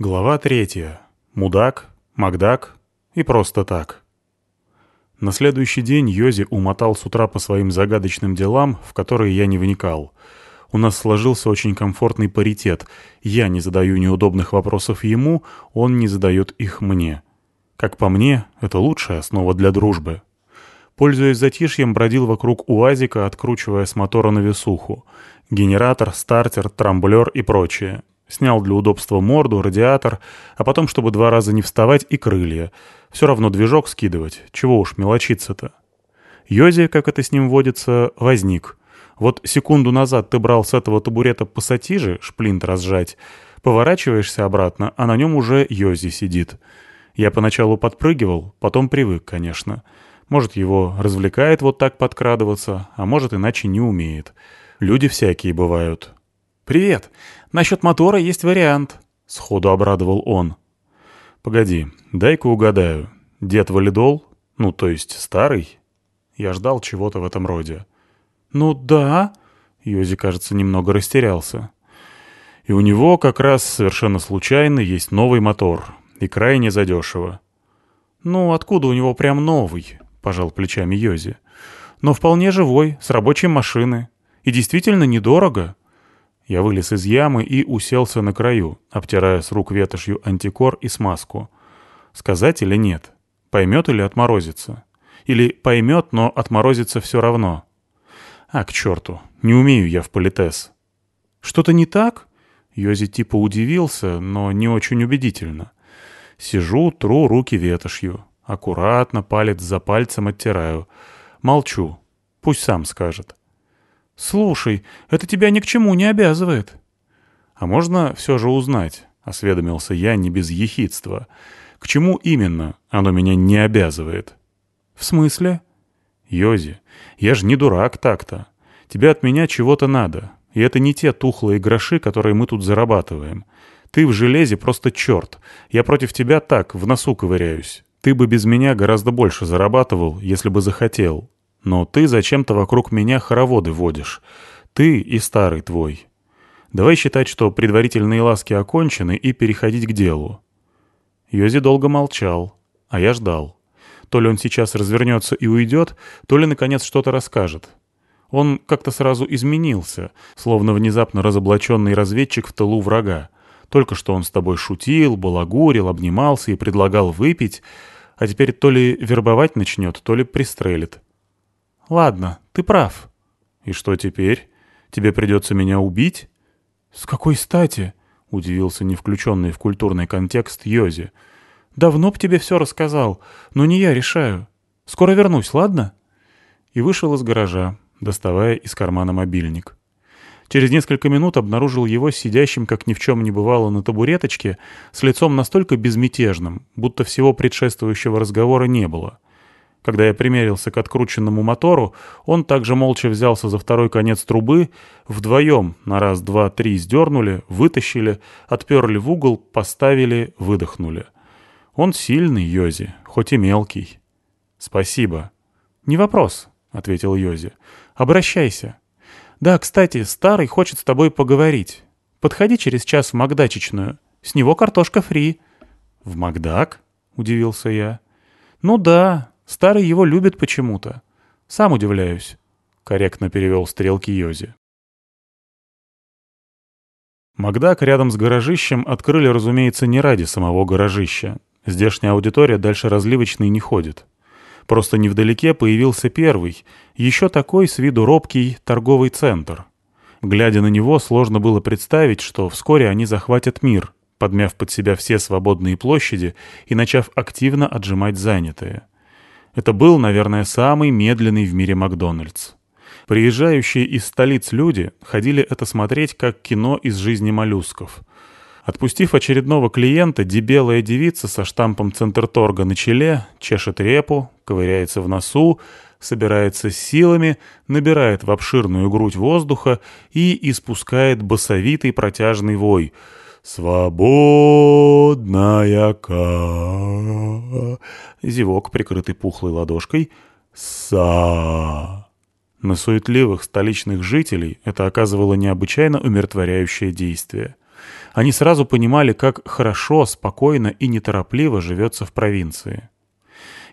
Глава третья. Мудак, Макдак и просто так. На следующий день Йози умотал с утра по своим загадочным делам, в которые я не вникал. У нас сложился очень комфортный паритет. Я не задаю неудобных вопросов ему, он не задает их мне. Как по мне, это лучшая основа для дружбы. Пользуясь затишьем, бродил вокруг УАЗика, откручивая с мотора на весуху. Генератор, стартер, трамблер и прочее. Снял для удобства морду, радиатор, а потом, чтобы два раза не вставать, и крылья. Все равно движок скидывать. Чего уж мелочиться-то. Йози, как это с ним водится, возник. Вот секунду назад ты брал с этого табурета пассатижи, шплинт разжать, поворачиваешься обратно, а на нем уже Йози сидит. Я поначалу подпрыгивал, потом привык, конечно. Может, его развлекает вот так подкрадываться, а может, иначе не умеет. Люди всякие бывают. «Привет! Насчет мотора есть вариант», — сходу обрадовал он. «Погоди, дай-ка угадаю. Дед валидол? Ну, то есть старый?» Я ждал чего-то в этом роде. «Ну да», — Йози, кажется, немного растерялся. «И у него как раз совершенно случайно есть новый мотор, и крайне задешево». «Ну, откуда у него прям новый?» — пожал плечами Йози. «Но вполне живой, с рабочей машины. И действительно недорого. Я вылез из ямы и уселся на краю, обтирая с рук ветошью антикор и смазку. Сказать или нет? Поймет или отморозится? Или поймет, но отморозится все равно? А, к черту, не умею я в политес. Что-то не так? Йози типа удивился, но не очень убедительно. Сижу, тру руки ветошью. Аккуратно, палец за пальцем оттираю. Молчу. Пусть сам скажет. «Слушай, это тебя ни к чему не обязывает». «А можно все же узнать?» — осведомился я не без ехидства. «К чему именно оно меня не обязывает?» «В смысле?» «Йози, я же не дурак так-то. Тебе от меня чего-то надо. И это не те тухлые гроши, которые мы тут зарабатываем. Ты в железе просто черт. Я против тебя так, в носу ковыряюсь. Ты бы без меня гораздо больше зарабатывал, если бы захотел. Но ты зачем-то вокруг меня хороводы водишь. Ты и старый твой. Давай считать, что предварительные ласки окончены, и переходить к делу». Йози долго молчал, а я ждал. То ли он сейчас развернется и уйдет, то ли, наконец, что-то расскажет. Он как-то сразу изменился, словно внезапно разоблаченный разведчик в тылу врага. Только что он с тобой шутил, балагурил, обнимался и предлагал выпить, а теперь то ли вербовать начнет, то ли пристрелит. Ладно, ты прав. И что теперь? Тебе придется меня убить? С какой стати? Удивился не включенный в культурный контекст Йози. Давно б тебе все рассказал, но не я решаю. Скоро вернусь, ладно? И вышел из гаража, доставая из кармана мобильник. Через несколько минут обнаружил его сидящим, как ни в чем не бывало, на табуреточке, с лицом настолько безмятежным, будто всего предшествующего разговора не было. Когда я примерился к открученному мотору, он также молча взялся за второй конец трубы, вдвоем на раз, два, три сдернули, вытащили, отперли в угол, поставили, выдохнули. Он сильный, Йози, хоть и мелкий. «Спасибо». «Не вопрос», — ответил Йози. «Обращайся». «Да, кстати, старый хочет с тобой поговорить. Подходи через час в Макдачечную. С него картошка фри». «В Макдак?» — удивился я. «Ну да, Старый его любит почему-то. Сам удивляюсь», — корректно перевел стрелки Йози. Макдак рядом с гаражищем открыли, разумеется, не ради самого гаражища. Здешняя аудитория дальше разливочной не ходит. Просто невдалеке появился первый, еще такой с виду робкий торговый центр. Глядя на него, сложно было представить, что вскоре они захватят мир, подмяв под себя все свободные площади и начав активно отжимать занятые. Это был, наверное, самый медленный в мире Макдональдс. Приезжающие из столиц люди ходили это смотреть как кино из жизни моллюсков. Отпустив очередного клиента, дебелая девица со штампом Центрторга на челе чешет репу, ковыряется в носу, собирается с силами, набирает в обширную грудь воздуха и испускает басовитый протяжный вой — «Свободная ка...» Зевок, прикрытый пухлой ладошкой. «Са...» На суетливых столичных жителей это оказывало необычайно умиротворяющее действие. Они сразу понимали, как хорошо, спокойно и неторопливо живется в провинции.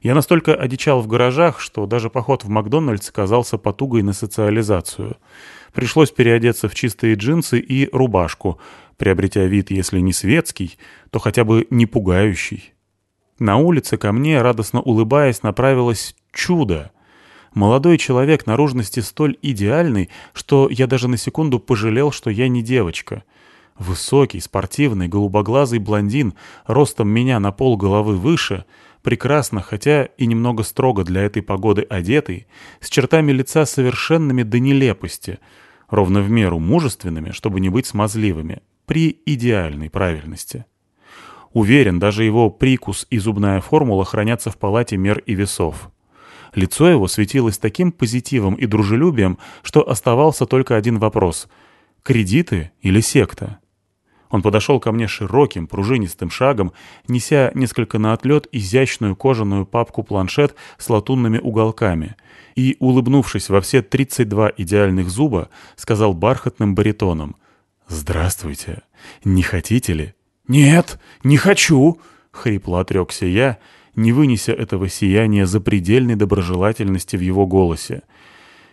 Я настолько одичал в гаражах, что даже поход в Макдональдс казался потугой на социализацию. Пришлось переодеться в чистые джинсы и рубашку, приобретя вид, если не светский, то хотя бы не пугающий. На улице ко мне, радостно улыбаясь, направилось чудо. Молодой человек наружности столь идеальный, что я даже на секунду пожалел, что я не девочка. Высокий, спортивный, голубоглазый блондин, ростом меня на пол головы выше, прекрасно, хотя и немного строго для этой погоды одетый, с чертами лица совершенными до нелепости, ровно в меру мужественными, чтобы не быть смазливыми, при идеальной правильности. Уверен, даже его прикус и зубная формула хранятся в палате мер и весов. Лицо его светилось таким позитивом и дружелюбием, что оставался только один вопрос — кредиты или секта? Он подошел ко мне широким, пружинистым шагом, неся несколько на отлет изящную кожаную папку-планшет с латунными уголками, и, улыбнувшись во все 32 идеальных зуба, сказал бархатным баритоном «Здравствуйте! Не хотите ли?» «Нет, не хочу!» — хрипло отрекся я, не вынеся этого сияния запредельной доброжелательности в его голосе.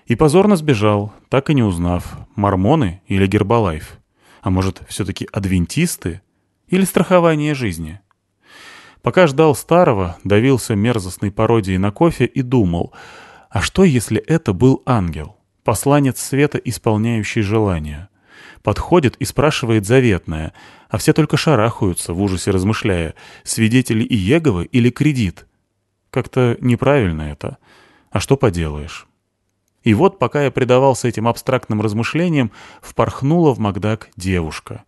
И позорно сбежал, так и не узнав, мормоны или гербалайф. А может, все-таки адвентисты? Или страхование жизни? Пока ждал старого, давился мерзостной пародией на кофе и думал, а что, если это был ангел, посланец света, исполняющий желания? Подходит и спрашивает заветное, а все только шарахаются, в ужасе размышляя, свидетели Иеговы или кредит. Как-то неправильно это. А что поделаешь? И вот, пока я предавался этим абстрактным размышлениям, впорхнула в Макдак девушка.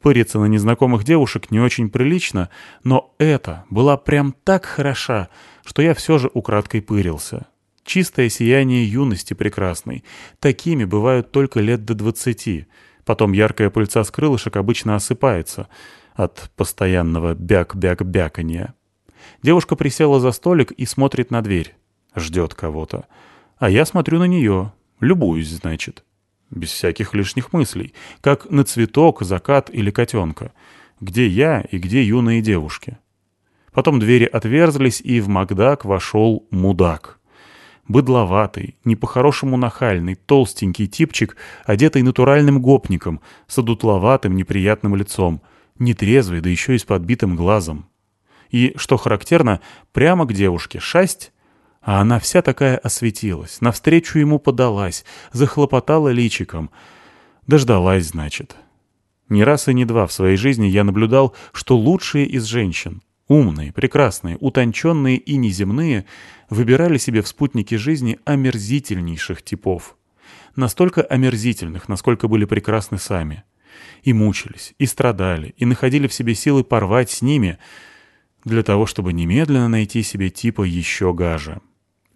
Пыриться на незнакомых девушек не очень прилично, но эта была прям так хороша, что я все же украдкой пырился. Чистое сияние юности прекрасной. Такими бывают только лет до двадцати — Потом яркая пыльца с крылышек обычно осыпается от постоянного бяк-бяк-бяканья. Девушка присела за столик и смотрит на дверь. Ждет кого-то. А я смотрю на нее. Любуюсь, значит. Без всяких лишних мыслей. Как на цветок, закат или котенка. Где я и где юные девушки. Потом двери отверзлись, и в Макдак вошел мудак. Быдловатый, не по-хорошему нахальный, толстенький типчик, одетый натуральным гопником, с одутловатым неприятным лицом, нетрезвый, да еще и с подбитым глазом. И, что характерно, прямо к девушке шасть, а она вся такая осветилась, навстречу ему подалась, захлопотала личиком. Дождалась, значит. Не раз и не два в своей жизни я наблюдал, что лучшие из женщин, умные, прекрасные, утонченные и неземные, выбирали себе в спутнике жизни омерзительнейших типов. Настолько омерзительных, насколько были прекрасны сами. И мучились, и страдали, и находили в себе силы порвать с ними, для того, чтобы немедленно найти себе типа еще гаже.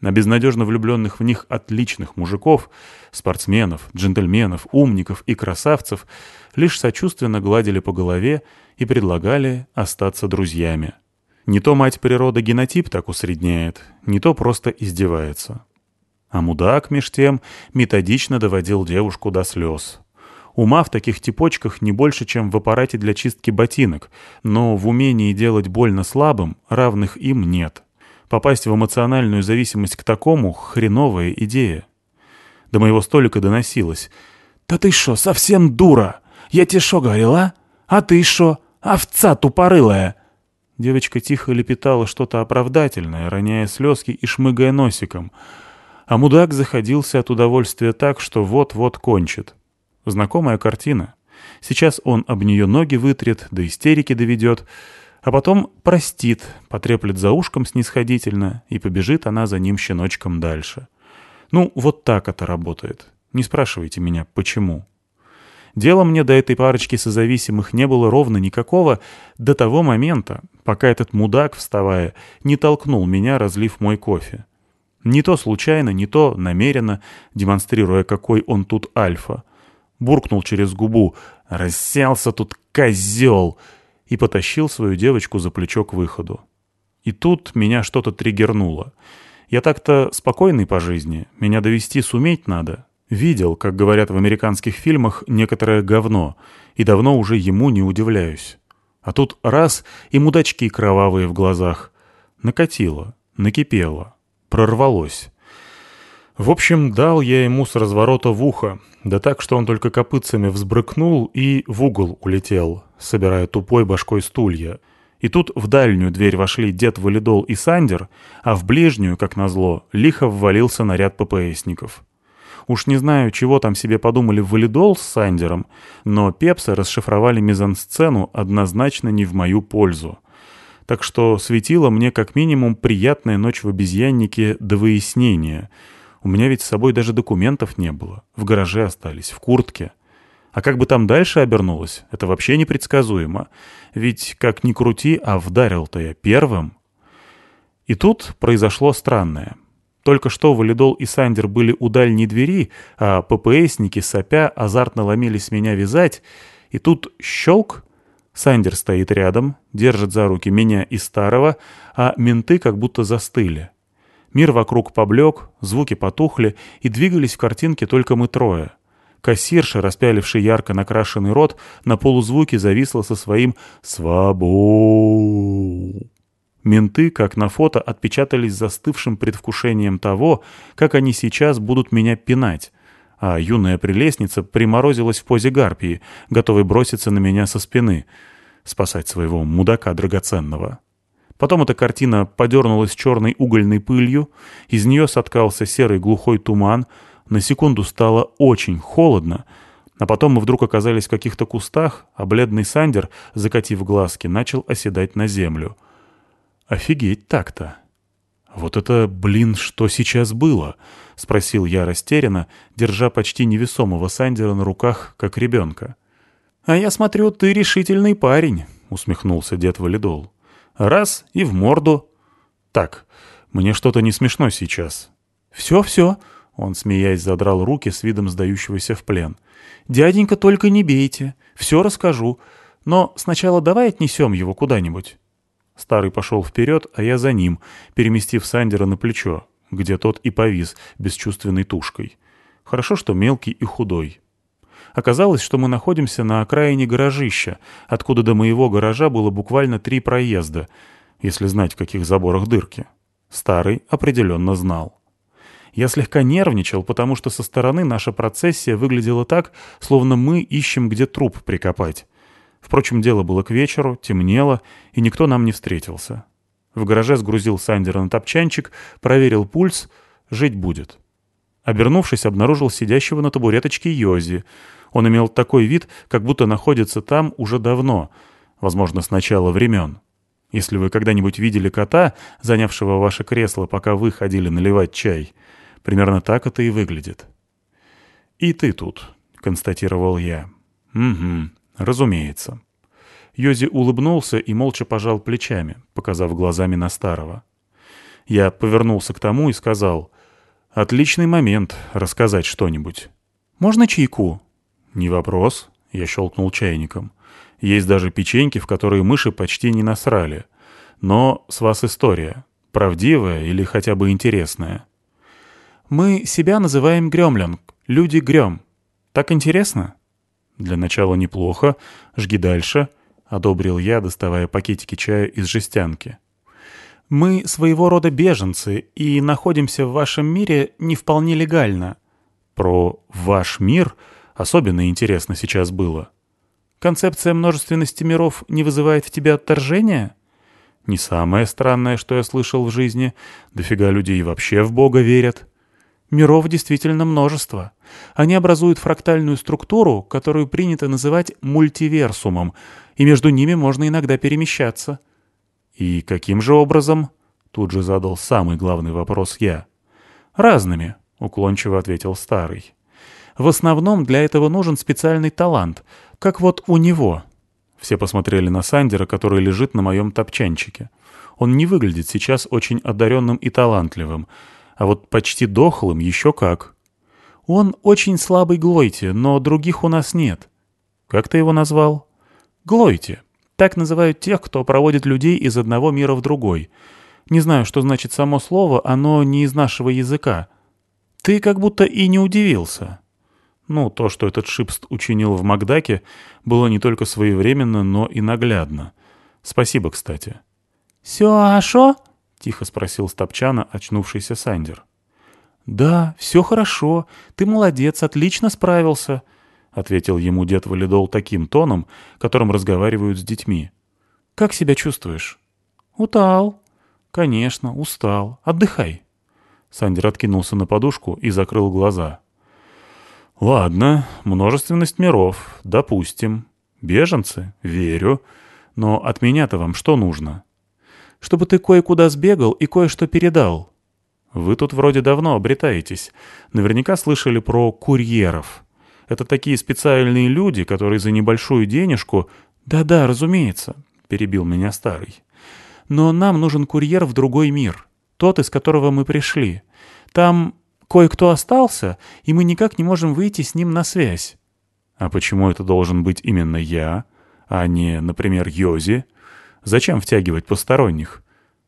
На безнадежно влюбленных в них отличных мужиков, спортсменов, джентльменов, умников и красавцев лишь сочувственно гладили по голове и предлагали остаться друзьями. Не то мать природа генотип так усредняет, не то просто издевается. А мудак, меж тем, методично доводил девушку до слез. Ума в таких типочках не больше, чем в аппарате для чистки ботинок, но в умении делать больно слабым равных им нет. Попасть в эмоциональную зависимость к такому — хреновая идея. До моего столика доносилось. «Да ты шо, совсем дура? Я тебе шо говорила? А ты шо, овца тупорылая?» Девочка тихо лепетала что-то оправдательное, роняя слезки и шмыгая носиком. А мудак заходился от удовольствия так, что вот-вот кончит. Знакомая картина. Сейчас он об нее ноги вытрет, до истерики доведет, а потом простит, потреплет за ушком снисходительно, и побежит она за ним щеночком дальше. Ну, вот так это работает. Не спрашивайте меня, почему. Дела мне до этой парочки созависимых не было ровно никакого до того момента, пока этот мудак, вставая, не толкнул меня, разлив мой кофе. Не то случайно, не то намеренно, демонстрируя, какой он тут альфа. Буркнул через губу «Расселся тут козел!» и потащил свою девочку за плечо к выходу. И тут меня что-то триггернуло. Я так-то спокойный по жизни, меня довести суметь надо, Видел, как говорят в американских фильмах, некоторое говно, и давно уже ему не удивляюсь. А тут раз — и мудачки кровавые в глазах. Накатило, накипело, прорвалось. В общем, дал я ему с разворота в ухо, да так, что он только копытцами взбрыкнул и в угол улетел, собирая тупой башкой стулья. И тут в дальнюю дверь вошли дед Валидол и Сандер, а в ближнюю, как назло, лихо ввалился наряд ППСников. Уж не знаю, чего там себе подумали Валидол с Сандером, но пепсы расшифровали мизансцену однозначно не в мою пользу. Так что светила мне как минимум приятная ночь в обезьяннике до выяснения. У меня ведь с собой даже документов не было. В гараже остались, в куртке. А как бы там дальше обернулось, это вообще непредсказуемо. Ведь, как ни крути, а вдарил-то я первым. И тут произошло странное — только что Валидол и Сандер были у дальней двери, а ППСники, сопя, азартно ломились меня вязать, и тут щелк. Сандер стоит рядом, держит за руки меня и старого, а менты как будто застыли. Мир вокруг поблек, звуки потухли, и двигались в картинке только мы трое. Кассирша, распяливший ярко накрашенный рот, на полузвуке зависла со своим «Свободу». Менты, как на фото, отпечатались застывшим предвкушением того, как они сейчас будут меня пинать. А юная прелестница приморозилась в позе гарпии, готовой броситься на меня со спины, спасать своего мудака драгоценного. Потом эта картина подернулась черной угольной пылью, из нее соткался серый глухой туман, на секунду стало очень холодно, а потом мы вдруг оказались в каких-то кустах, а бледный Сандер, закатив глазки, начал оседать на землю — Офигеть так-то. Вот это, блин, что сейчас было? Спросил я растерянно, держа почти невесомого Сандера на руках, как ребенка. А я смотрю, ты решительный парень, усмехнулся дед Валидол. Раз и в морду. Так, мне что-то не смешно сейчас. Все-все, он, смеясь, задрал руки с видом сдающегося в плен. «Дяденька, только не бейте. Все расскажу. Но сначала давай отнесем его куда-нибудь». Старый пошел вперед, а я за ним, переместив Сандера на плечо, где тот и повис бесчувственной тушкой. Хорошо, что мелкий и худой. Оказалось, что мы находимся на окраине гаражища, откуда до моего гаража было буквально три проезда, если знать, в каких заборах дырки. Старый определенно знал. Я слегка нервничал, потому что со стороны наша процессия выглядела так, словно мы ищем где труп прикопать. Впрочем, дело было к вечеру, темнело, и никто нам не встретился. В гараже сгрузил Сандера на топчанчик, проверил пульс. Жить будет. Обернувшись, обнаружил сидящего на табуреточке Йози. Он имел такой вид, как будто находится там уже давно, возможно, с начала времен. Если вы когда-нибудь видели кота, занявшего ваше кресло, пока вы ходили наливать чай, примерно так это и выглядит. «И ты тут», — констатировал я. «Угу. «Разумеется». Йози улыбнулся и молча пожал плечами, показав глазами на старого. Я повернулся к тому и сказал, «Отличный момент рассказать что-нибудь». «Можно чайку?» «Не вопрос», — я щелкнул чайником. «Есть даже печеньки, в которые мыши почти не насрали. Но с вас история. Правдивая или хотя бы интересная?» «Мы себя называем Гремлинг, люди Грем. Так интересно?» «Для начала неплохо. Жги дальше», — одобрил я, доставая пакетики чая из жестянки. «Мы своего рода беженцы и находимся в вашем мире не вполне легально». «Про ваш мир особенно интересно сейчас было». «Концепция множественности миров не вызывает в тебе отторжения?» «Не самое странное, что я слышал в жизни. Дофига людей вообще в Бога верят». Миров действительно множество. Они образуют фрактальную структуру, которую принято называть мультиверсумом, и между ними можно иногда перемещаться. «И каким же образом?» — тут же задал самый главный вопрос я. «Разными», — уклончиво ответил старый. «В основном для этого нужен специальный талант, как вот у него». Все посмотрели на Сандера, который лежит на моем топчанчике. Он не выглядит сейчас очень одаренным и талантливым — а вот почти дохлым еще как. Он очень слабый Глойте, но других у нас нет. Как ты его назвал? Глойте. Так называют тех, кто проводит людей из одного мира в другой. Не знаю, что значит само слово, оно не из нашего языка. Ты как будто и не удивился. Ну, то, что этот Шипст учинил в Макдаке, было не только своевременно, но и наглядно. Спасибо, кстати. «Все хорошо?» — тихо спросил Стопчана, очнувшийся Сандер. «Да, все хорошо. Ты молодец, отлично справился», — ответил ему дед Валидол таким тоном, которым разговаривают с детьми. «Как себя чувствуешь?» «Устал». «Конечно, устал. Отдыхай». Сандер откинулся на подушку и закрыл глаза. «Ладно, множественность миров, допустим. Беженцы? Верю. Но от меня-то вам что нужно?» «Чтобы ты кое-куда сбегал и кое-что передал». «Вы тут вроде давно обретаетесь. Наверняка слышали про курьеров. Это такие специальные люди, которые за небольшую денежку...» «Да-да, разумеется», — перебил меня старый. «Но нам нужен курьер в другой мир, тот, из которого мы пришли. Там Кое-кто остался, и мы никак не можем выйти с ним на связь». «А почему это должен быть именно я, а не, например, Йози? Зачем втягивать посторонних?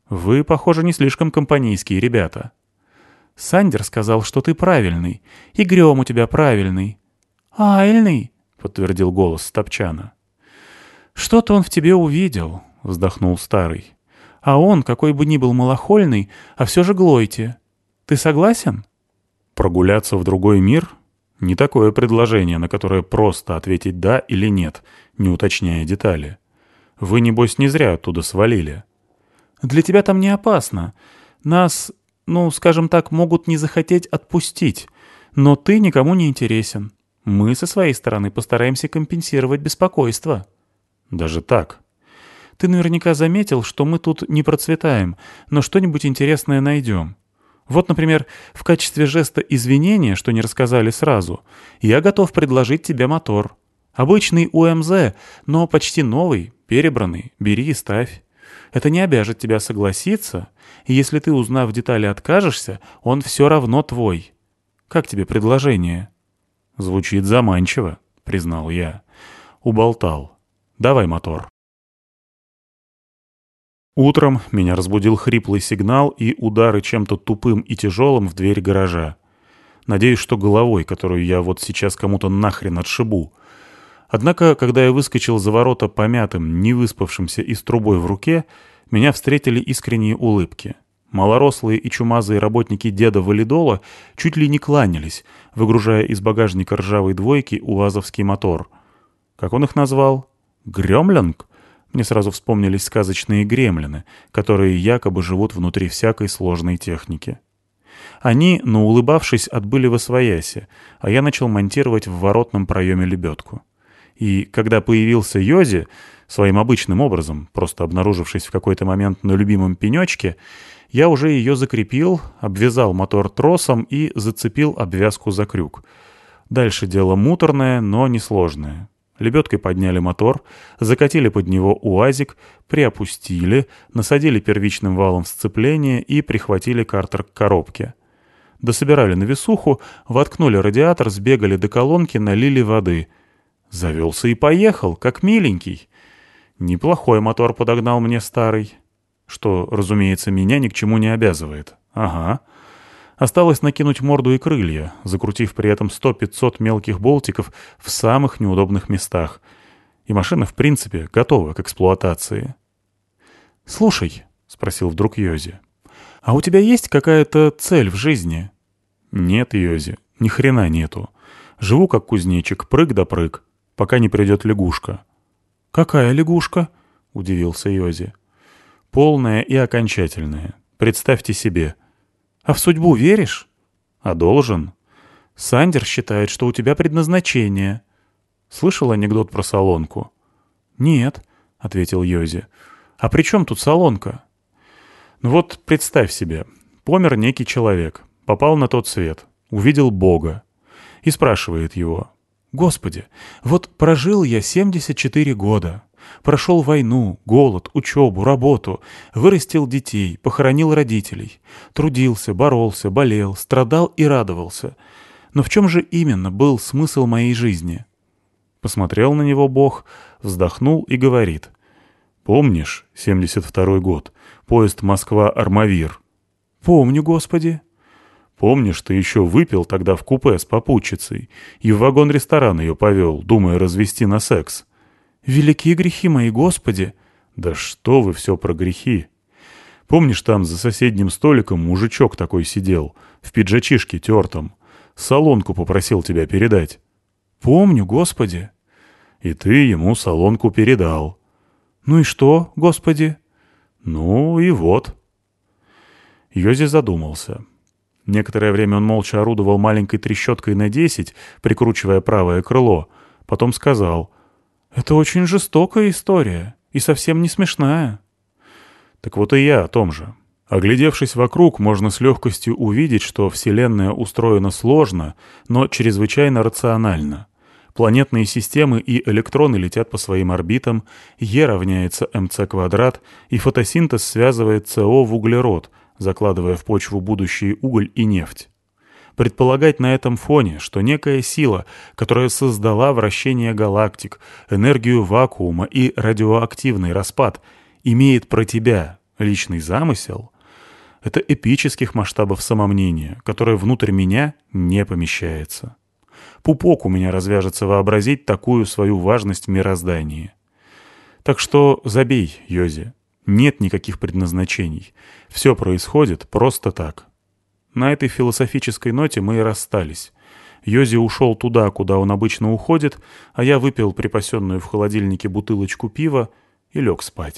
Вы, похоже, не слишком компанейские ребята». «Сандер сказал, что ты правильный, и Грём у тебя правильный». «Айльный», — подтвердил голос Топчана. «Что-то он в тебе увидел», — вздохнул старый. «А он, какой бы ни был малохольный, а все же Глойте. Ты согласен?» Прогуляться в другой мир — не такое предложение, на которое просто ответить «да» или «нет», не уточняя детали. Вы, небось, не зря оттуда свалили. «Для тебя там не опасно. Нас, ну, скажем так, могут не захотеть отпустить. Но ты никому не интересен. Мы со своей стороны постараемся компенсировать беспокойство». «Даже так?» «Ты наверняка заметил, что мы тут не процветаем, но что-нибудь интересное найдем. Вот, например, в качестве жеста извинения, что не рассказали сразу, я готов предложить тебе мотор. Обычный УМЗ, но почти новый, перебранный, бери и ставь. Это не обяжет тебя согласиться, и если ты, узнав детали, откажешься, он все равно твой. Как тебе предложение?» «Звучит заманчиво», — признал я. «Уболтал. Давай мотор». Утром меня разбудил хриплый сигнал и удары чем-то тупым и тяжелым в дверь гаража. Надеюсь, что головой, которую я вот сейчас кому-то нахрен отшибу. Однако, когда я выскочил за ворота помятым, невыспавшимся и с трубой в руке, меня встретили искренние улыбки. Малорослые и чумазые работники деда Валидола чуть ли не кланялись, выгружая из багажника ржавой двойки уазовский мотор. Как он их назвал? Гремлинг? Мне сразу вспомнились сказочные гремлины, которые якобы живут внутри всякой сложной техники. Они, но улыбавшись, отбыли во свояси, а я начал монтировать в воротном проеме лебедку. И когда появился Йози, своим обычным образом, просто обнаружившись в какой-то момент на любимом пенечке, я уже ее закрепил, обвязал мотор тросом и зацепил обвязку за крюк. Дальше дело муторное, но несложное. Лебедкой подняли мотор, закатили под него УАЗик, приопустили, насадили первичным валом сцепления и прихватили картер к коробке. Дособирали на весуху, воткнули радиатор, сбегали до колонки, налили воды. Завелся и поехал, как миленький. Неплохой мотор подогнал мне старый. Что, разумеется, меня ни к чему не обязывает. Ага. Осталось накинуть морду и крылья, закрутив при этом 100-500 мелких болтиков в самых неудобных местах. И машина, в принципе, готова к эксплуатации. «Слушай», — спросил вдруг Йози, — «а у тебя есть какая-то цель в жизни?» «Нет, Йози, ни хрена нету. Живу как кузнечик, прыг да прыг, пока не придет лягушка». «Какая лягушка?» — удивился Йози. «Полная и окончательная. Представьте себе». А в судьбу веришь? А должен. Сандер считает, что у тебя предназначение. Слышал анекдот про солонку? Нет, ответил Йози. А при чем тут солонка? Ну вот представь себе, помер некий человек, попал на тот свет, увидел Бога и спрашивает его. «Господи, вот прожил я 74 года. Прошел войну, голод, учебу, работу, вырастил детей, похоронил родителей, трудился, боролся, болел, страдал и радовался. Но в чем же именно был смысл моей жизни? Посмотрел на него Бог, вздохнул и говорит. «Помнишь, 72-й год, поезд Москва-Армавир?» «Помню, Господи». Помнишь, ты еще выпил тогда в купе с попутчицей и в вагон-ресторан ее повел, думая развести на секс? Великие грехи мои, Господи! Да что вы все про грехи? Помнишь, там за соседним столиком мужичок такой сидел, в пиджачишке тертом? Солонку попросил тебя передать. Помню, Господи. И ты ему солонку передал. Ну и что, Господи? Ну и вот. Йози задумался. Некоторое время он молча орудовал маленькой трещоткой на десять, прикручивая правое крыло. Потом сказал, «Это очень жестокая история и совсем не смешная». Так вот и я о том же. Оглядевшись вокруг, можно с легкостью увидеть, что Вселенная устроена сложно, но чрезвычайно рационально. Планетные системы и электроны летят по своим орбитам, Е равняется МЦ квадрат, и фотосинтез связывает СО в углерод, закладывая в почву будущий уголь и нефть. Предполагать на этом фоне, что некая сила, которая создала вращение галактик, энергию вакуума и радиоактивный распад, имеет про тебя личный замысел, это эпических масштабов самомнения, которое внутрь меня не помещается. Пупок у меня развяжется вообразить такую свою важность в мироздании. Так что забей, Йози, нет никаких предназначений. Все происходит просто так. На этой философической ноте мы и расстались. Йози ушел туда, куда он обычно уходит, а я выпил припасенную в холодильнике бутылочку пива и лег спать.